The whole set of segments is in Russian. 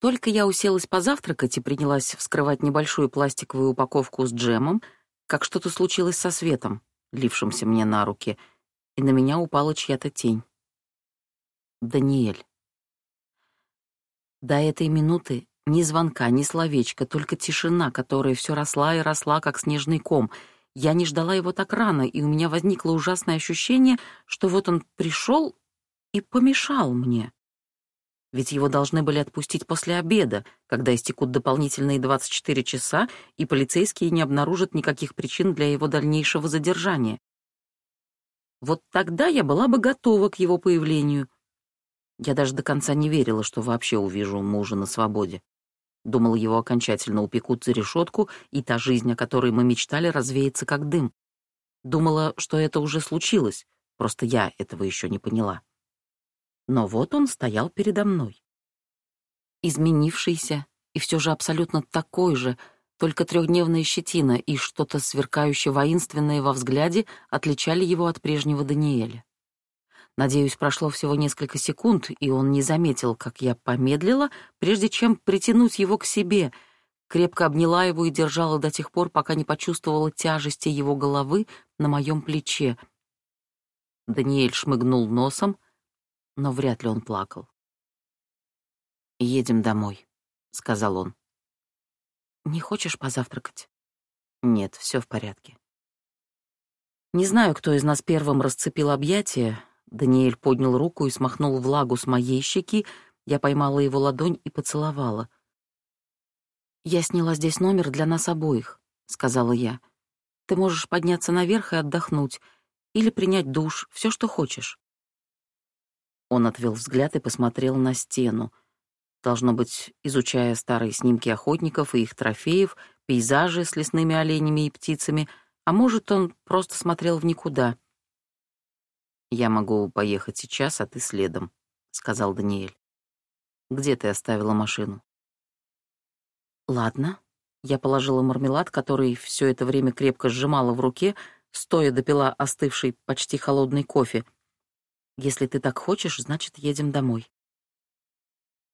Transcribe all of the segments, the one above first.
Только я уселась позавтракать и принялась вскрывать небольшую пластиковую упаковку с джемом, как что-то случилось со светом, лившимся мне на руки, и на меня упала чья-то тень. Даниэль. До этой минуты ни звонка, ни словечка, только тишина, которая все росла и росла, как снежный ком. Я не ждала его так рано, и у меня возникло ужасное ощущение, что вот он пришел и помешал мне. Ведь его должны были отпустить после обеда, когда истекут дополнительные 24 часа, и полицейские не обнаружат никаких причин для его дальнейшего задержания. Вот тогда я была бы готова к его появлению. Я даже до конца не верила, что вообще увижу мужа на свободе. Думала, его окончательно упекут за решетку, и та жизнь, о которой мы мечтали, развеется как дым. Думала, что это уже случилось, просто я этого еще не поняла. Но вот он стоял передо мной. Изменившийся и все же абсолютно такой же, только трехдневная щетина и что-то сверкающее воинственное во взгляде отличали его от прежнего Даниэля. Надеюсь, прошло всего несколько секунд, и он не заметил, как я помедлила, прежде чем притянуть его к себе, крепко обняла его и держала до тех пор, пока не почувствовала тяжести его головы на моем плече. Даниэль шмыгнул носом — но вряд ли он плакал. «Едем домой», — сказал он. «Не хочешь позавтракать?» «Нет, все в порядке». Не знаю, кто из нас первым расцепил объятия. Даниэль поднял руку и смахнул влагу с моей щеки. Я поймала его ладонь и поцеловала. «Я сняла здесь номер для нас обоих», — сказала я. «Ты можешь подняться наверх и отдохнуть, или принять душ, все, что хочешь». Он отвел взгляд и посмотрел на стену. Должно быть, изучая старые снимки охотников и их трофеев, пейзажи с лесными оленями и птицами, а может, он просто смотрел в никуда. «Я могу поехать сейчас, а ты следом», — сказал Даниэль. «Где ты оставила машину?» «Ладно». Я положила мармелад, который все это время крепко сжимала в руке, стоя допила остывший, почти холодный кофе — если ты так хочешь, значит, едем домой.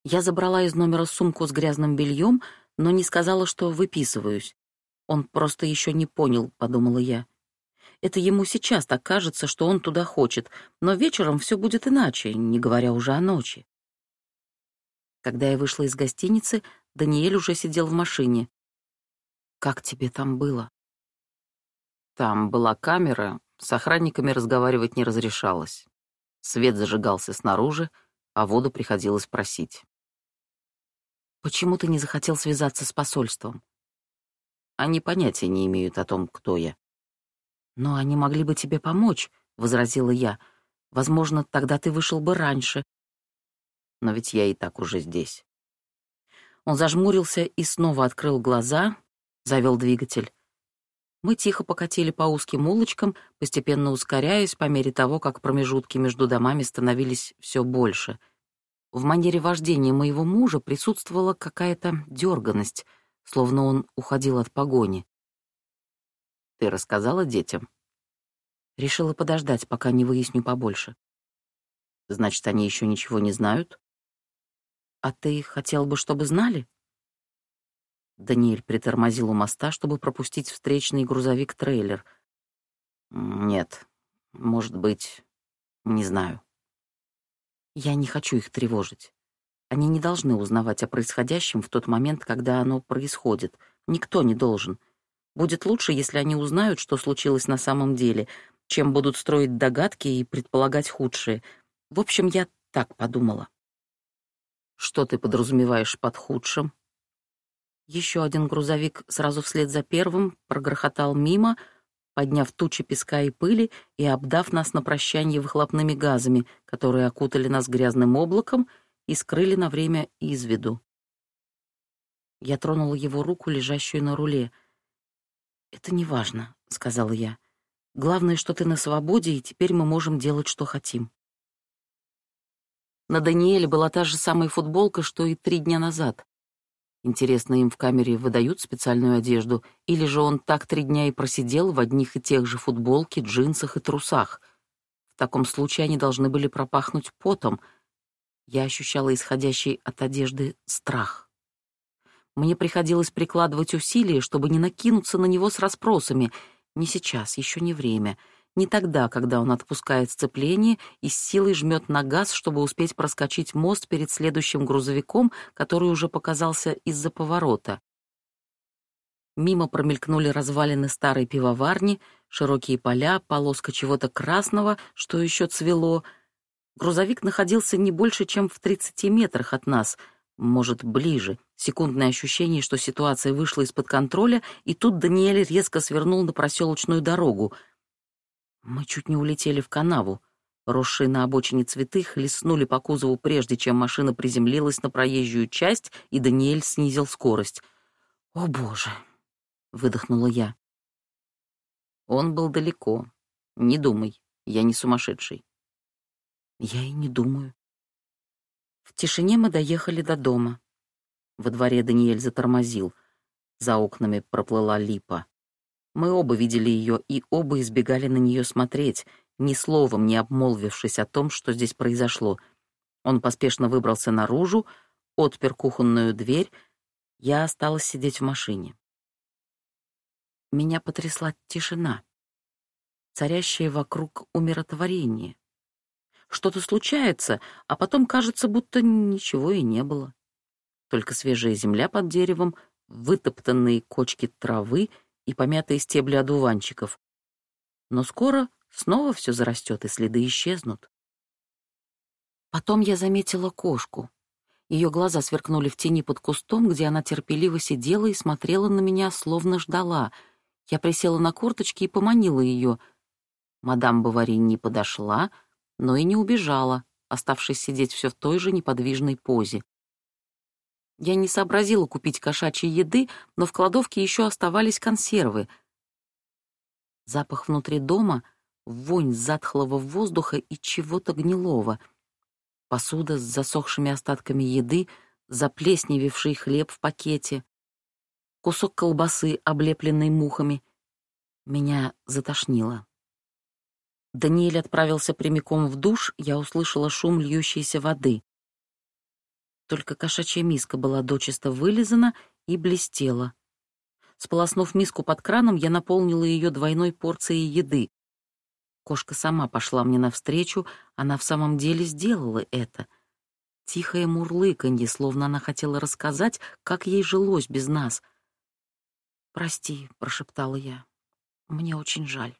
Я забрала из номера сумку с грязным бельем, но не сказала, что выписываюсь. Он просто еще не понял, подумала я. Это ему сейчас так кажется, что он туда хочет, но вечером все будет иначе, не говоря уже о ночи. Когда я вышла из гостиницы, Даниэль уже сидел в машине. «Как тебе там было?» «Там была камера, с охранниками разговаривать не разрешалось. Свет зажигался снаружи, а воду приходилось просить. «Почему ты не захотел связаться с посольством?» «Они понятия не имеют о том, кто я». «Но они могли бы тебе помочь», — возразила я. «Возможно, тогда ты вышел бы раньше». «Но ведь я и так уже здесь». Он зажмурился и снова открыл глаза, завел двигатель. Мы тихо покатили по узким улочкам, постепенно ускоряясь по мере того, как промежутки между домами становились все больше. В манере вождения моего мужа присутствовала какая-то дерганность, словно он уходил от погони. «Ты рассказала детям?» Решила подождать, пока не выясню побольше. «Значит, они еще ничего не знают?» «А ты хотел бы, чтобы знали?» Даниэль притормозил у моста, чтобы пропустить встречный грузовик-трейлер. «Нет, может быть, не знаю». «Я не хочу их тревожить. Они не должны узнавать о происходящем в тот момент, когда оно происходит. Никто не должен. Будет лучше, если они узнают, что случилось на самом деле, чем будут строить догадки и предполагать худшее. В общем, я так подумала». «Что ты подразумеваешь под худшим?» Еще один грузовик сразу вслед за первым прогрохотал мимо, подняв тучи песка и пыли и обдав нас на прощание выхлопными газами, которые окутали нас грязным облаком и скрыли на время из виду. Я тронула его руку, лежащую на руле. «Это не важно», — сказала я. «Главное, что ты на свободе, и теперь мы можем делать, что хотим». На Даниэле была та же самая футболка, что и три дня назад. Интересно, им в камере выдают специальную одежду, или же он так три дня и просидел в одних и тех же футболке, джинсах и трусах? В таком случае они должны были пропахнуть потом. Я ощущала исходящий от одежды страх. Мне приходилось прикладывать усилия, чтобы не накинуться на него с расспросами. Не сейчас, еще не время. Не тогда, когда он отпускает сцепление и с силой жмет на газ, чтобы успеть проскочить мост перед следующим грузовиком, который уже показался из-за поворота. Мимо промелькнули развалины старой пивоварни, широкие поля, полоска чего-то красного, что еще цвело. Грузовик находился не больше, чем в 30 метрах от нас, может, ближе. Секундное ощущение, что ситуация вышла из-под контроля, и тут Даниэль резко свернул на проселочную дорогу. Мы чуть не улетели в канаву. Росшие на обочине цветы хлестнули по кузову, прежде чем машина приземлилась на проезжую часть, и Даниэль снизил скорость. «О, боже!» выдохнула я. Он был далеко. Не думай, я не сумасшедший. Я и не думаю. В тишине мы доехали до дома. Во дворе Даниэль затормозил. За окнами проплыла липа. Мы оба видели ее и оба избегали на нее смотреть, ни словом не обмолвившись о том, что здесь произошло. Он поспешно выбрался наружу, отпер кухонную дверь. Я осталась сидеть в машине меня потрясла тишина, царящая вокруг умиротворение. Что-то случается, а потом кажется, будто ничего и не было. Только свежая земля под деревом, вытоптанные кочки травы и помятые стебли одуванчиков. Но скоро снова все зарастет, и следы исчезнут. Потом я заметила кошку. Ее глаза сверкнули в тени под кустом, где она терпеливо сидела и смотрела на меня, словно ждала — я присела на корточки и поманила ее. Мадам Бавари не подошла, но и не убежала, оставшись сидеть все в той же неподвижной позе. Я не сообразила купить кошачьей еды, но в кладовке еще оставались консервы. Запах внутри дома, вонь затхлого воздуха и чего-то гнилого. Посуда с засохшими остатками еды, заплесневевший хлеб в пакете кусок колбасы, облепленный мухами. Меня затошнило. Даниэль отправился прямиком в душ, я услышала шум льющейся воды. Только кошачья миска была дочисто вылизана и блестела. Сполоснув миску под краном, я наполнила ее двойной порцией еды. Кошка сама пошла мне навстречу, она в самом деле сделала это. Тихое мурлыканье, словно она хотела рассказать, как ей жилось без нас — «Прости», — прошептала я. «Мне очень жаль».